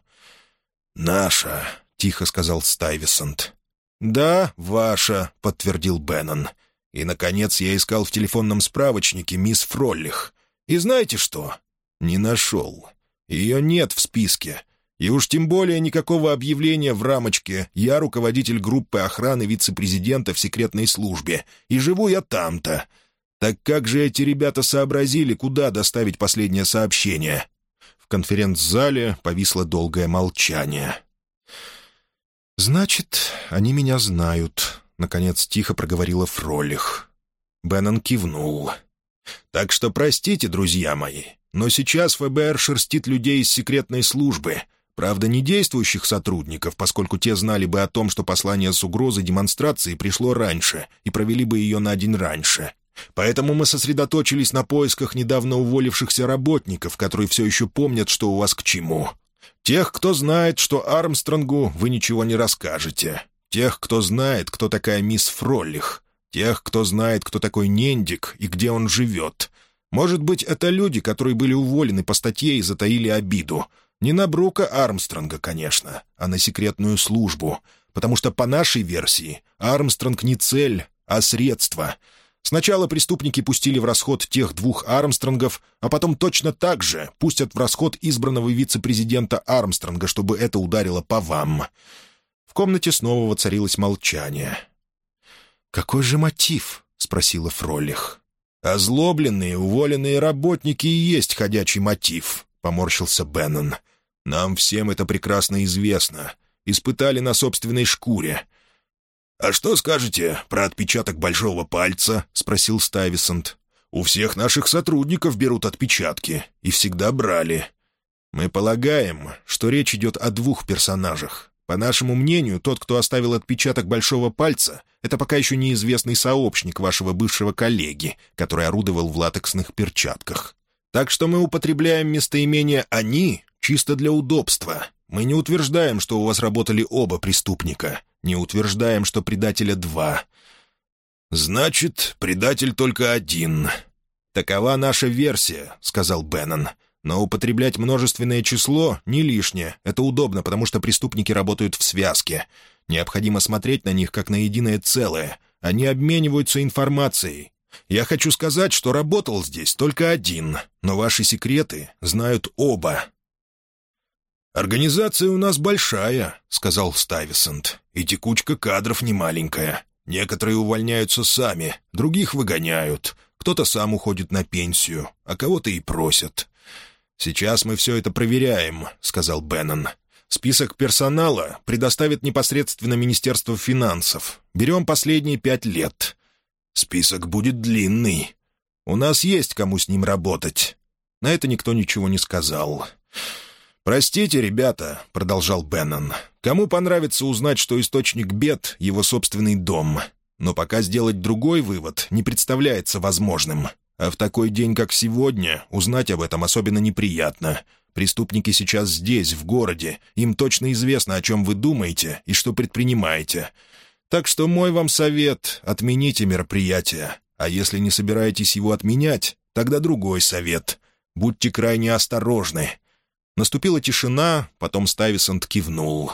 S2: «Наша», — тихо сказал Стайвисонт. «Да, ваша», — подтвердил Беннон. И, наконец, я искал в телефонном справочнике мисс Фроллих. И знаете что? Не нашел. Ее нет в списке. И уж тем более никакого объявления в рамочке «Я руководитель группы охраны вице-президента в секретной службе, и живу я там-то». Так как же эти ребята сообразили, куда доставить последнее сообщение? В конференц-зале повисло долгое молчание. «Значит, они меня знают», — наконец тихо проговорила Фролих. Беннон кивнул. «Так что простите, друзья мои, но сейчас ФБР шерстит людей из секретной службы, Правда, не действующих сотрудников, поскольку те знали бы о том, что послание с угрозой демонстрации пришло раньше и провели бы ее на день раньше. Поэтому мы сосредоточились на поисках недавно уволившихся работников, которые все еще помнят, что у вас к чему. Тех, кто знает, что Армстронгу вы ничего не расскажете. Тех, кто знает, кто такая мисс Фроллих. Тех, кто знает, кто такой Нендик и где он живет. Может быть, это люди, которые были уволены по статье и затаили обиду — не на Брука Армстронга, конечно, а на секретную службу, потому что по нашей версии Армстронг не цель, а средство. Сначала преступники пустили в расход тех двух Армстронгов, а потом точно так же пустят в расход избранного вице-президента Армстронга, чтобы это ударило по вам. В комнате снова воцарилось молчание. «Какой же мотив?» — спросила Фролих. «Озлобленные, уволенные работники и есть ходячий мотив», — поморщился Беннон. Нам всем это прекрасно известно. Испытали на собственной шкуре». «А что скажете про отпечаток большого пальца?» — спросил Стайвисонт. «У всех наших сотрудников берут отпечатки. И всегда брали. Мы полагаем, что речь идет о двух персонажах. По нашему мнению, тот, кто оставил отпечаток большого пальца, это пока еще неизвестный сообщник вашего бывшего коллеги, который орудовал в латексных перчатках. Так что мы употребляем местоимение «они», Чисто для удобства. Мы не утверждаем, что у вас работали оба преступника. Не утверждаем, что предателя два. Значит, предатель только один. Такова наша версия, сказал Беннон. Но употреблять множественное число не лишнее. Это удобно, потому что преступники работают в связке. Необходимо смотреть на них как на единое целое. Они обмениваются информацией. Я хочу сказать, что работал здесь только один, но ваши секреты знают оба. «Организация у нас большая», — сказал Стайвисонт, — «и текучка кадров немаленькая. Некоторые увольняются сами, других выгоняют, кто-то сам уходит на пенсию, а кого-то и просят». «Сейчас мы все это проверяем», — сказал Беннон. «Список персонала предоставит непосредственно Министерство финансов. Берем последние пять лет. Список будет длинный. У нас есть кому с ним работать». На это никто ничего не сказал. «Простите, ребята», — продолжал Беннон, — «кому понравится узнать, что источник бед — его собственный дом. Но пока сделать другой вывод не представляется возможным. А в такой день, как сегодня, узнать об этом особенно неприятно. Преступники сейчас здесь, в городе. Им точно известно, о чем вы думаете и что предпринимаете. Так что мой вам совет — отмените мероприятие. А если не собираетесь его отменять, тогда другой совет. Будьте крайне осторожны, Наступила тишина, потом Стайвисонт кивнул.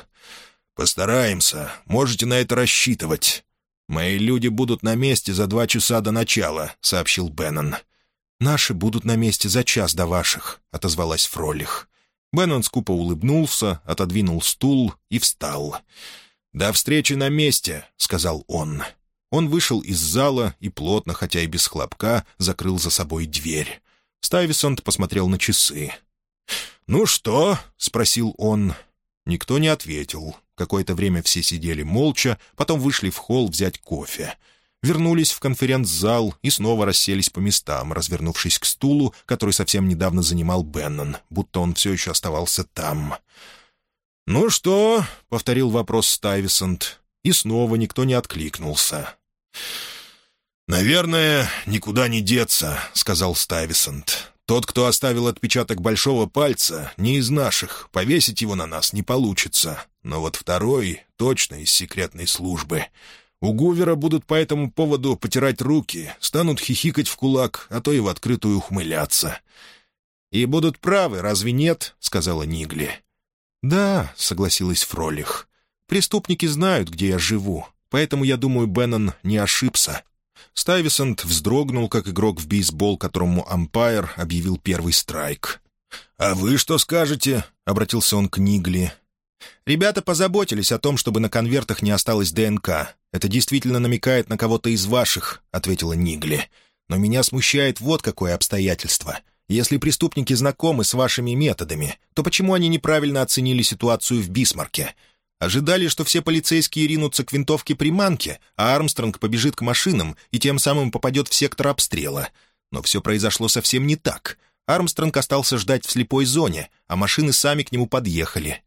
S2: «Постараемся. Можете на это рассчитывать. Мои люди будут на месте за два часа до начала», — сообщил Беннон. «Наши будут на месте за час до ваших», — отозвалась Фролих. Беннон скупо улыбнулся, отодвинул стул и встал. «До встречи на месте», — сказал он. Он вышел из зала и плотно, хотя и без хлопка, закрыл за собой дверь. Стайвисонт посмотрел на часы. «Ну что?» — спросил он. Никто не ответил. Какое-то время все сидели молча, потом вышли в холл взять кофе. Вернулись в конференц-зал и снова расселись по местам, развернувшись к стулу, который совсем недавно занимал Беннон, будто он все еще оставался там. «Ну что?» — повторил вопрос Стайвисонт, и снова никто не откликнулся. «Наверное, никуда не деться», — сказал Стайвисонт. Тот, кто оставил отпечаток большого пальца, не из наших, повесить его на нас не получится. Но вот второй точно из секретной службы. У Гувера будут по этому поводу потирать руки, станут хихикать в кулак, а то и в открытую ухмыляться. «И будут правы, разве нет?» — сказала Нигли. «Да», — согласилась Фролих. «Преступники знают, где я живу, поэтому, я думаю, Беннон не ошибся». Стайвисонт вздрогнул, как игрок в бейсбол, которому ампайр объявил первый страйк.
S1: «А вы что скажете?» — обратился он к Нигли.
S2: «Ребята позаботились о том, чтобы на конвертах не осталось ДНК. Это действительно намекает на кого-то из ваших», — ответила Нигли. «Но меня смущает вот какое обстоятельство. Если преступники знакомы с вашими методами, то почему они неправильно оценили ситуацию в Бисмарке? Ожидали, что все полицейские ринутся к винтовке приманки, а Армстронг побежит к машинам и тем самым попадет в сектор обстрела. Но все произошло совсем не так. Армстронг остался ждать в слепой зоне, а машины сами к нему подъехали.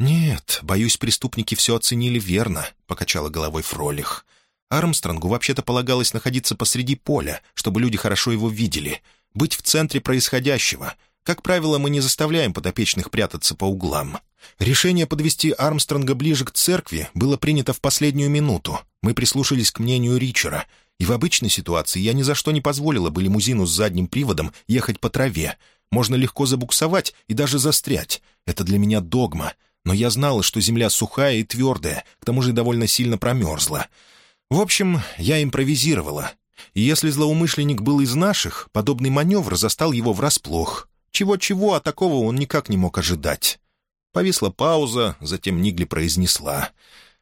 S2: «Нет, боюсь, преступники все оценили верно», — покачала головой Фролих. Армстронгу вообще-то полагалось находиться посреди поля, чтобы люди хорошо его видели — быть в центре происходящего. Как правило, мы не заставляем подопечных прятаться по углам. Решение подвести Армстронга ближе к церкви было принято в последнюю минуту. Мы прислушались к мнению Ричера. И в обычной ситуации я ни за что не позволила бы лимузину с задним приводом ехать по траве. Можно легко забуксовать и даже застрять. Это для меня догма. Но я знала, что земля сухая и твердая, к тому же довольно сильно промерзла. В общем, я импровизировала. И если злоумышленник был из наших, подобный маневр застал его врасплох. Чего-чего, а такого он никак не мог ожидать. Повисла пауза, затем Нигли произнесла.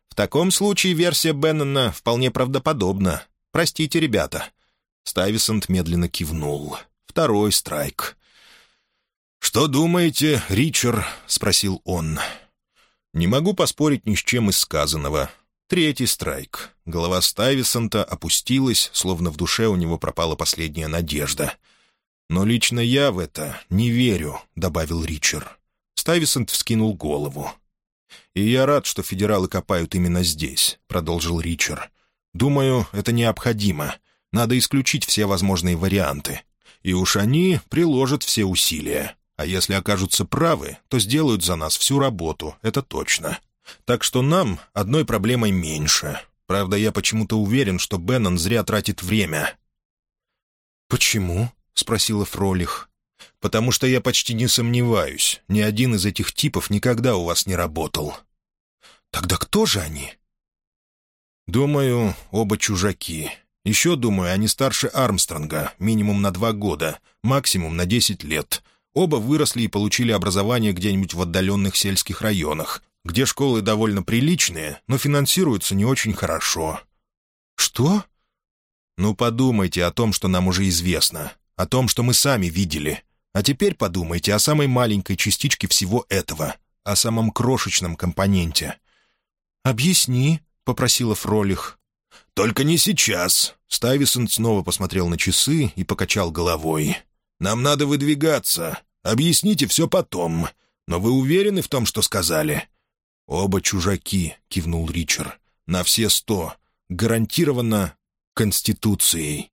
S2: «В таком случае версия Беннона вполне правдоподобна. Простите, ребята». Стайвисонт медленно кивнул. Второй страйк.
S1: «Что думаете, Ричард?» — спросил он. «Не могу поспорить ни с чем из сказанного. Третий страйк. Голова Стайвисонта опустилась, словно в душе у него пропала последняя надежда. «Но лично я в это не верю», — добавил Ричард. Стайвисонт вскинул голову. «И я рад, что федералы копают именно здесь», — продолжил Ричард. «Думаю, это необходимо. Надо исключить все возможные варианты. И уж они приложат все усилия. А если окажутся правы, то сделают за нас всю работу, это точно. Так что нам одной проблемой меньше. Правда, я почему-то уверен, что Беннон зря тратит время».
S2: «Почему?» — спросила Фролих.
S1: «Потому что я почти не сомневаюсь. Ни один из этих типов никогда у вас не работал».
S2: «Тогда кто же они?»
S1: «Думаю, оба чужаки. Еще, думаю, они старше Армстронга, минимум на два года, максимум на десять лет. Оба выросли и получили образование где-нибудь в отдаленных сельских районах, где школы довольно приличные, но финансируются не очень хорошо».
S2: «Что?»
S1: «Ну, подумайте о том, что нам уже известно, о том, что мы сами видели. А теперь подумайте о самой маленькой частичке всего этого, о самом крошечном компоненте».
S2: «Объясни», — попросила Фролих.
S1: «Только не сейчас». Стайвисон снова посмотрел на часы и покачал головой. «Нам надо выдвигаться. Объясните все потом. Но вы уверены в том, что сказали?» «Оба чужаки», — кивнул Ричард. «На все сто. Гарантированно Конституцией».